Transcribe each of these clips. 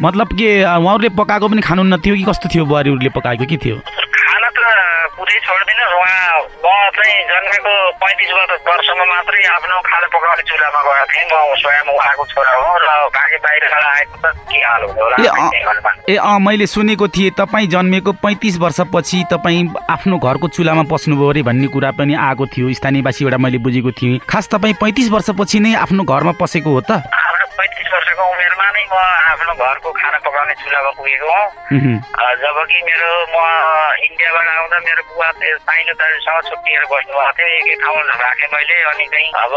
मतलब के उहाँहरूले पकाएको पनि खानुहुन्न थियो कि कस्तो थियो बुहारीहरूले पकाएको? के थियो? खाना त पुरै छोडिदिनुहोस् उहाँ म चाहिँ जन्मेको पैँतिस वर्ष वर्षमा मात्रै आफ्नो खाना पकाउने चुल्हामा गएको थिएँ। म स्वयं उहाँको छोरा हो र बाँकी बाहिरबाट आएको त के हाल होला? ए, अँ। मैले सुनेको थिएँ तपाईँ जन्मेको पैँतिस वर्षपछि तपाईँ आफ्नो घरको चुल्हामा पस्नुभयो अरे भन्ने कुरा पनि आएको थियो। स्थानीयवासीबाट मैले बुझेको थिएँ। खास तपाईँ पैँतिस वर्षपछि नै आफ्नो घरमा पसेको हो त? पैँतिस म आफ्नो घरको खाना पकाउने चुल्हामा पुगेको हुँ। जबकि मेरो म इन्डियाबाट आउँदा मेरो बुवा साइनो दाजुसँग छुट्टिएर बस्नुभएको थियो। एकै ठाउँ राखेँ मैले अनि चाहिँ अब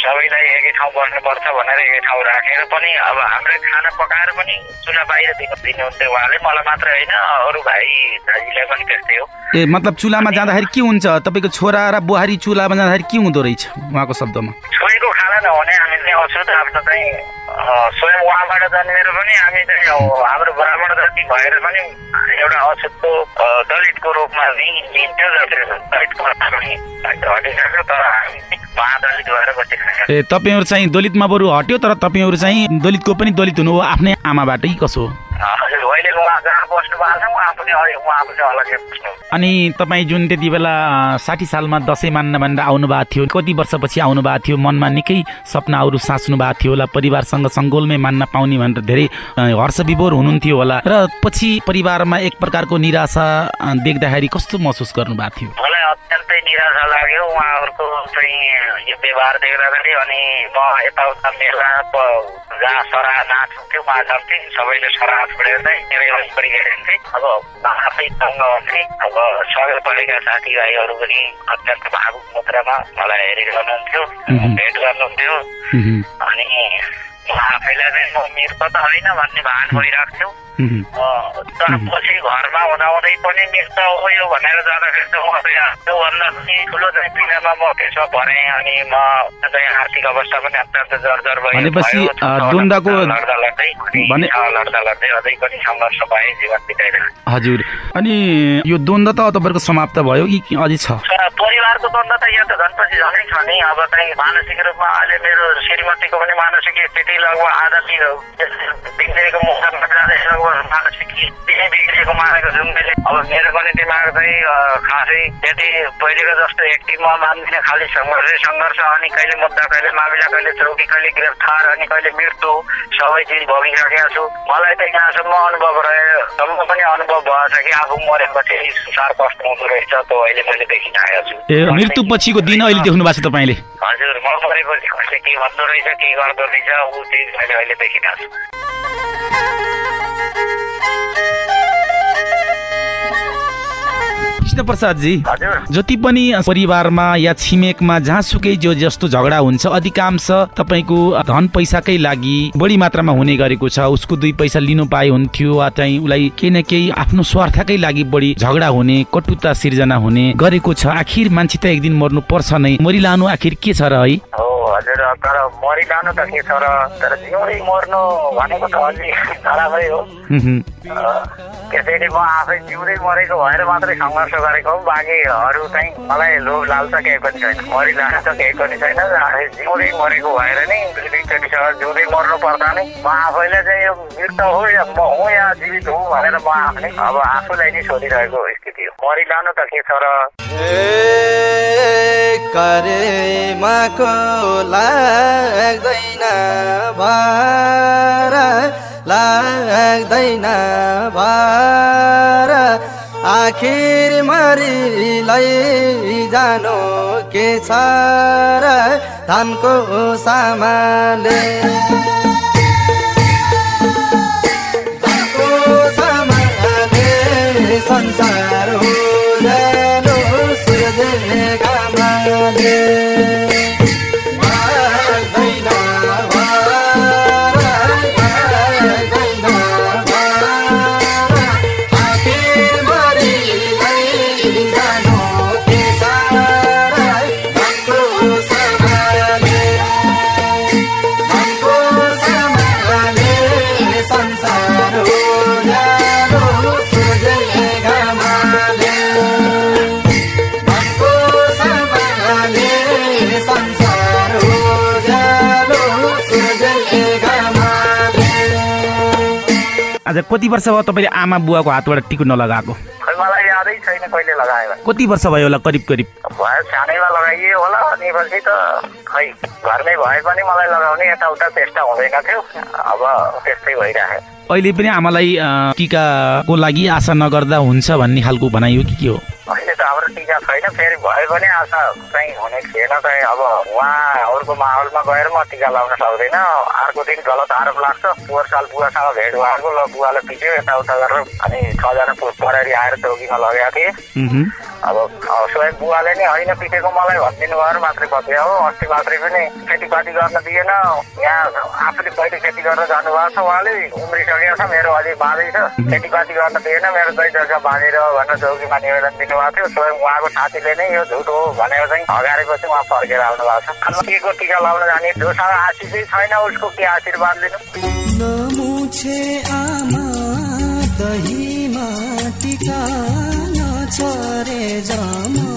सबैलाई एकै ठाउँ बस्नुपर्छ भनेर एकै ठाउँ राखेर पनि अब हाम्रो खाना पकाएर पनि चुल्हा बाहिर दिनु दिनुहुन्थ्यो उहाँले। मलाई मात्र होइन अरू भाइ दाजुलाई पनि त्यस्तै हो। ए मतलब चुल्हामा जाँदाखेरि के हुन्छ? तपाईँको छोरा र बुहारी चुल्हामा जाँदाखेरि के हुँदो रहेछ उहाँको शब्दमा? छोएको खाना नहुने अछुत आफ्नो चाहिँ स्वयं उहाँबाट जन्मेर पनि हामी चाहिँ हाम्रो ब्राह्मण जाति भएर पनि एउटा अछुतको दलितको रूपमा लिइन्थ्यो जसले दलितको हटिसक्यो तर हामी भएर ए तपाईँहरू चाहिँ दलितमा बरु हट्यो तर तपाईँहरू चाहिँ दलितको पनि दलित हुनु हो आफ्नै आमाबाटै कसो अनि तपाईँ जुन त्यति बेला साठी सालमा दसैँ मान्न भनेर आउनु भएको थियो कति वर्षपछि आउनु भएको थियो मनमा निकै सपनाहरू साँच्नु भएको थियो होला परिवारसँग सङ्गोलमै मान्न पाउने भनेर धेरै हर्ष विभोर हुनुहुन्थ्यो होला। र पछि परिवारमा एक प्रकारको निराशा देख्दाखेरि कस्तो महसुस गर्नुभएको थियो? चाहिँ यो व्यवहार देख्दाखेरि अनि म यताउता मेला जहाँ सराह नाच हुन्थ्यो उहाँ जान्थेँ सबैले सराह छोडेर चाहिँ मेरै हेरिन्थे अब आफै हुन्थे अब सँगै पढेका साथीभाइहरू पनि अत्यन्त भावुक मुद्रामा मलाई हेरिरहनुहुन्थ्यो। भेट गर्नुहुन्थ्यो अनि म आफैलाई चाहिँ म मृत त होइन भन्ने भान भइरहेको थियो तर पछि घरमा हुँदाहुँदै पनि हो यो भनेर जाँदाखेरि त्योभन्दा पनि ठुलो चाहिँ पीडामा म त्यसमा परेँ अनि म चाहिँ आर्थिक अवस्था पनि अत्यन्त जर्जर भयो भनेपछि, द्वन्द्वको- लड्दा लड्दै लड्दा लड्दै अझै पनि सङ्घर्ष पाएँ जीवन बिताइरहेको हजुर। अनि यो द्वन्द्व त तपाईँहरूको समाप्त भयो कि अझै छ? परिवारको द्वन्द्व त यहाँ त झन्पछि झनै छ नि। अब चाहिँ मानसिक रूपमा अहिले मेरो श्रीमतीको पनि मानसिक स्थिति लगभग आधा बिग्रेको मुखमा जाँदैछ। मानेको छु मैले अब मेरो पनि दिमाग चाहिँ खासै त्यति पहिलेको जस्तो एक्टिभमा मान्दिनँ खालि सङ्घर्ष सङ्घर्ष अनि कहिले मुद्दा कहिले मामिला कहिले चौकी कहिले गिरफ्तार अनि कहिले मृत्यु सबै चिज भोगिसकेको छु मलाई त यहाँसम्म अनुभव रह्यो सम्म पनि अनुभव भएछ कि आफू मरेपछि संसार कस्तो हुँदो रहेछ त्यो अहिले मैले देखिरहेको छु मृत्यु पछिको दिन अहिले देख्नु भएको छ तपाईँले। हजुर म मरेपछि कसले के भन्दो रहेछ के गर्दो रहेछ ऊ चिज मैले अहिले देखिरहेको कृष्ण प्रसादजी हजुर। जति पनि परिवारमा या छिमेकमा जहाँसुकै जो जस्तो झगडा हुन्छ अधिकांश तपाईँको धन पैसाकै लागि बढी मात्रामा हुने गरेको छ। उसको दुई पैसा लिनु पाए हुन्थ्यो वा चाहिँ उसलाई केही न केही आफ्नो स्वार्थकै लागि बढी झगडा हुने कटुता सिर्जना हुने गरेको छ। आखिर मान्छे त एक दिन मर्नु पर्छ नै। मरिलानु आखिर के छ र हो हजुर तर मरिरहनु त के छ र तर जिउँदै मर्नु भनेको त अलि खराबै हो। त्यसैले म आफै जिउँदै मरेको भएर मात्रै सङ्घर्ष गरेको हो। बाँकी अरू चाहिँ मलाई लोभ लाल्छ केही पनि छैन। मरिरहनु त केही पनि छैन। आफै जिउँदै मरेको भएर नै दुईचोटिसँग जिउँदै मर्नु पर्दा नै म आफैले चाहिँ यो मृत हो या म हुँ या जीवित हुँ भनेर म आफ्नै अब आफूलाई नै सोधिरहेको स्थिति हो। मरिरहनु त के छ र करेमाको लाग्दैन भार लाग्दैन भार आखिर मरिलाई जानु के छ र धानको सामानले आज कति वर्ष भयो तपाईँले आमा बुवाको हातबाट टिको नलगाएको? मलाई यादै छैन कहिले लगायो कति वर्ष भयो होला करिब करिब? भयो सानैमा लगाइयो होला अनि पछि त खै घरमै भए पनि मलाई लगाउने यताउता चेष्टा हुँदैन थियो। अब त्यस्तै भइरहेको अहिले पनि आमालाई टिकाको लागि आशा नगर्दा हुन्छ भन्ने खालको भनाइ हो कि के हो? फेरि भए पनि आशा चाहिँ हुने थिएन त अब उहाँहरूको माहौलमा गएर म टिका लाउन सक्दैन। अर्को दिन गलत आरोप लाग्छ। पोहोर साल बुवासँग भेट भएको ल बुवाले पिट्यो यताउता गरेर अनि छजना परारी आएर चौकीमा लगेको थिएँ। अब स्वयं बुवाले नै होइन पिटेको मलाई भनिदिनु भएर मात्रै बचे हो। अस्ति मात्रै पनि खेतीपाती गर्न दिएन। यहाँ आफूले पहिले खेती गरेर जानुभएको छ उहाँले। उम्रिसकेको छ मेरो अझै बाँझै छ। खेतीपाती गर्न दिएन मेरो दही जग्गा बाँधेर भनेर चौकीमा निवेदन दिनुभएको थियो। स्वयं उहाँको साथीले नै यो झुट हो भनेर चाहिँ हगारेपछि उहाँ फर्केर आउनु भएको छ। अब के को टिका लाउन जाने? जोसँग आशिषै छैन उसको के आशीर्वाद लिनु? टिका जमरा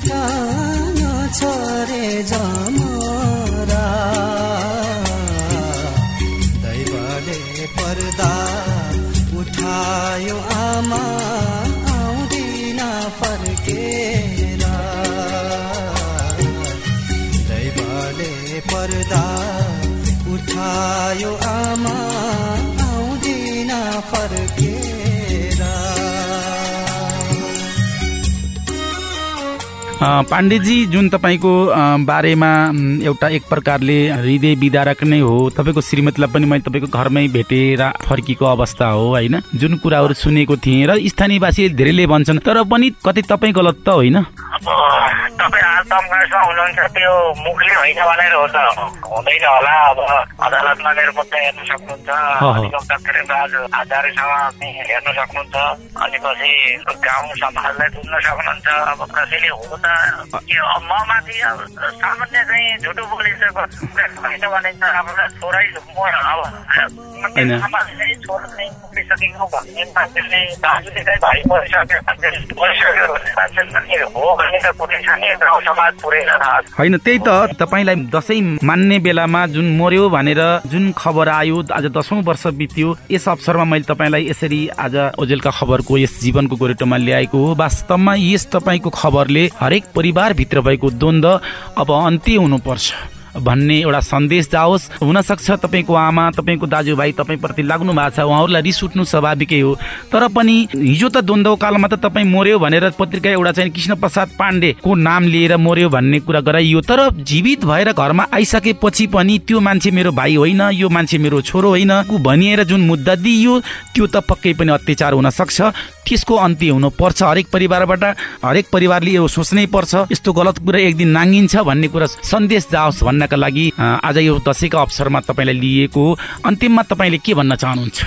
टिका नछरे जमरा। दैवले पर्दा उठायो आमा आउँदिन फर्केरा। दैवले पर्दा उठायो आमा पाण्डेजी जुन तपाईँको बारेमा एउटा एक प्रकारले हृदय विदारक नै हो तपाईँको श्रीमतीलाई पनि मैले तपाईँको घरमै भेटेर फर्कीको अवस्था हो होइन? जुन कुराहरू सुनेको थिएँ र स्थानीयवासी धेरैले भन्छन् तर पनि कतै तपाईँ गलत त होइन? तपाईँ कङ्ग्रेसमा हुनुहुन्छ त्यो मुखले होइन भनेर हो त। हुँदैन होला अब अदालतमा मेरो मुद्दा हेर्न सक्नुहुन्छ डाक्टर राज आचार्यसँग हेर्न सक्नुहुन्छ। अनि पछि गाउँ समाजलाई बुझ्न सक्नुहुन्छ। अब कसैले हो त म माथि सामान्य चाहिँ झुटो होइन भनिन्छ अब छोरै म अब होइन। समाज चाहिँ छोरा चाहिँ पुगिसकेको भन्ने मान्छेले दाजुले चाहिँ भाइ परिसक्यो मान्छेले परिसक्यो भने मान्छेले पनि हो भने त कुनै छ नि गाउँ समाज पुरै थाहा छ होइन त्यही त तपाईँलाई दसैँ मान्ने बेलामा जुन मर्यो भनेर जुन खबर आयो आज दसौँ वर्ष बित्यो यस अवसरमा मैले तपाईँलाई यसरी आज ओजेलका खबरको यस जीवनको गोरेटोमा ल्याएको हो। वास्तवमा यस तपाईँको खबरले हरेक परिवारभित्र भएको द्वन्द अब अन्त्य हुनुपर्छ। भन्ने एउटा सन्देश जाओस्। हुनसक्छ तपाईँको आमा तपाईँको दाजुभाइ तपाईँप्रति लाग्नु भएको छ। उहाँहरूलाई रिस उठ्नु स्वाभाविकै हो। तर पनि हिजो त द्वन्द्व कालमा त तपाईँ मर्यो भनेर पत्रिका एउटा चाहिँ कृष्ण प्रसाद पाण्डेको नाम लिएर मर्यो भन्ने कुरा गराइयो। तर जीवित भएर घरमा आइसकेपछि पनि त्यो मान्छे मेरो भाइ होइन यो मान्छे मेरो छोरो होइन। भनिएर जुन मुद्दा दिइयो त्यो त पक्कै पनि अत्याचार हुन सक्छ त्यसको अन्त्य हुनुपर्छ। हरेक परिवारबाट हरेक परिवारले यो सोच्नै पर्छ यस्तो गलत कुरा एक दिन नाङ्गिन्छ भन्ने कुरा सन्देश जाओस् भन्नका लागि आज यो दसैँको अवसरमा तपाईँलाई लिएको अन्तिममा तपाईँले के भन्न चाहनुहुन्छ?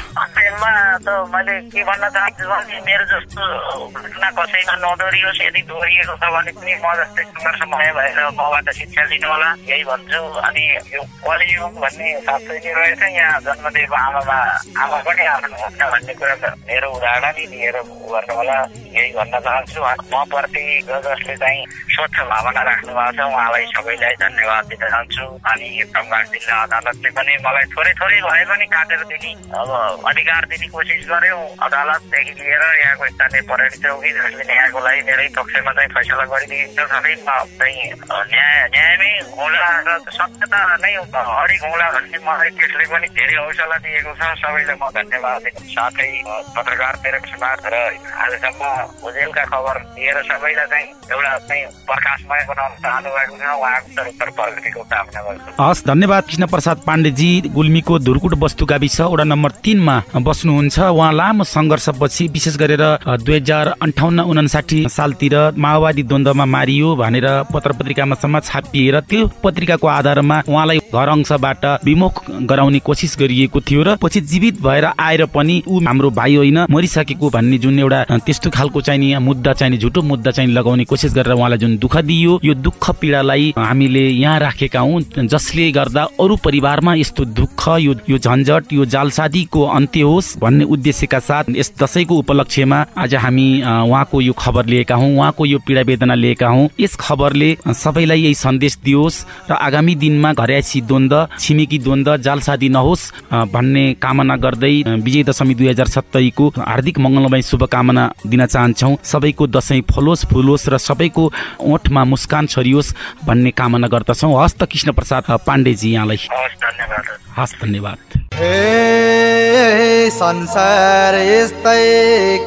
अन्तिममा त मैले के भन्न चाहन्छु भने मेरो जस्तो घटना कसैमा नदोहोरियोस् यदि दोहोरिएको छ भने पनि म जस्तै सङ्घर्षमय भएर मबाट शिक्षा लिनु होला यही भन्छु अनि यो कलियुग भन्ने साँच्चै रहेछ यहाँ जन्म दिएको आमामा आमा पनि आउनुहुन्छ भन्ने कुरा त मेरो उदाहरण नै दिएर गर्नु होला यही भन्न चाहन्छु म प्रति जसले चाहिँ स्वच्छ भावना राख्नु भएको छ उहाँलाई सबैलाई धन्यवाद दिन चाहन्छु अनि तमघाट जिल्ला अदालतले पनि मलाई थोरै थोरै भए पनि काटेर दिने अब अधिकार दिने कोसिस गर्यो अदालतदेखि लिएर यहाँको स्थानीय पर्यटन चौकी जसले न्यायको लागि मेरै पक्षमा चाहिँ फैसला गरिदिन्छ सबैमा चाहिँ अ, न्याय न्यायमै होला र सत्यता नै हरेक होला भन्ने मलाई त्यसले पनि धेरै हौसला दिएको छ सबैलाई म धन्यवाद दिन्छु साथै पत्रकार प्रेरक समाज र आजसम्म ओजेलका खबर दिएर सबैलाई चाहिँ एउटा चाहिँ प्रकाशमय बनाउन चाहनु भएको छ उहाँको तर्फबाट प्रगतिको कामना गर्छु हस् धन्यवाद कृष्ण प्रसाद पाण्डेजी गुल्मीको धुरकुट वस्तु गाविस वडा नम्बर तिनमा बस्नुहुन्छ। उहाँ लामो सङ्घर्षपछि विशेष गरेर दुई हजार अन्ठाउन्न उनासाठी सालतिर माओवादी द्वन्द्वमा मारियो भनेर पत्र पत्रिकामा सम्म छापिएर त्यो पत्रिकाको आधारमा उहाँलाई घर अंशबाट विमुख गराउने कोसिस गरिएको थियो र पछि जीवित भएर आएर पनि ऊ हाम्रो भाइ होइन मरिसकेको भन्ने जुन एउटा त्यस्तो खालको चाहिँ नि मुद्दा चाहिँ नि झुटो मुद्दा चाहिँ लगाउने कोसिस गरेर उहाँलाई जुन दुःख दियो यो दुःख पीडालाई हामीले यहाँ राखेका हौँ जसले गर्दा अरू परिवारमा यस्तो दुःख यो यो झन्झट यो जालसादीको अन्त्य होस् भन्ने उद्देश्यका साथ यस दशैंको उपलक्ष्यमा आज हामी उहाँको यो खबर लिएका हौँ उहाँको यो पीडा वेदना लिएका हौँ। यस खबरले सबैलाई यही सन्देश दियोस् र आगामी दिनमा घरयासी द्वन्द छिमेकी द्वन्द जालसादी नहोस् भन्ने कामना गर्दै विजय दशमी दुई हजार सत्तरीको हार्दिक मङ्गलमय शुभकामना दिन चाहन्छौँ। सबैको दसैँ फलोस् फुलोस् र सबैको ओठमा मुस्कान छरियोस् भन्ने कामना गर्दछौँ। हस्त कृष्ण प्रसाद पाण्डेजी यहाँलाई। धन्यवाद। हस् धन्यवाद ए संसार यस्तै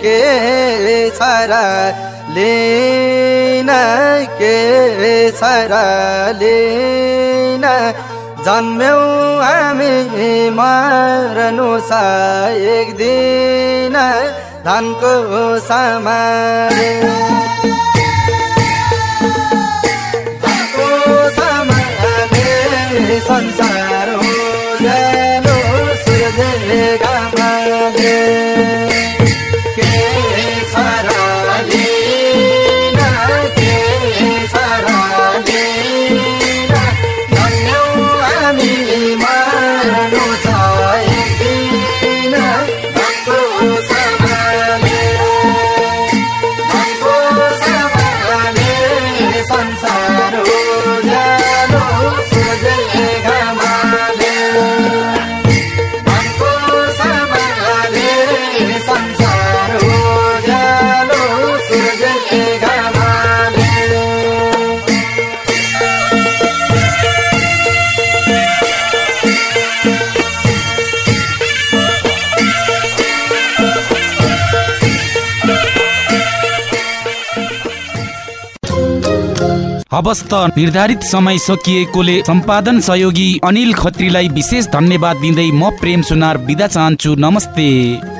के छ र लिन के छ र लिन जन्म्यौ हामी मर्नु छ एक दिन धनको समारे संसार हवस् त निर्धारित समय सकिएकोले सम्पादन सहयोगी अनिल खत्रीलाई विशेष धन्यवाद दिँदै म प्रेम सुनार बिदा चाहन्छु। नमस्ते।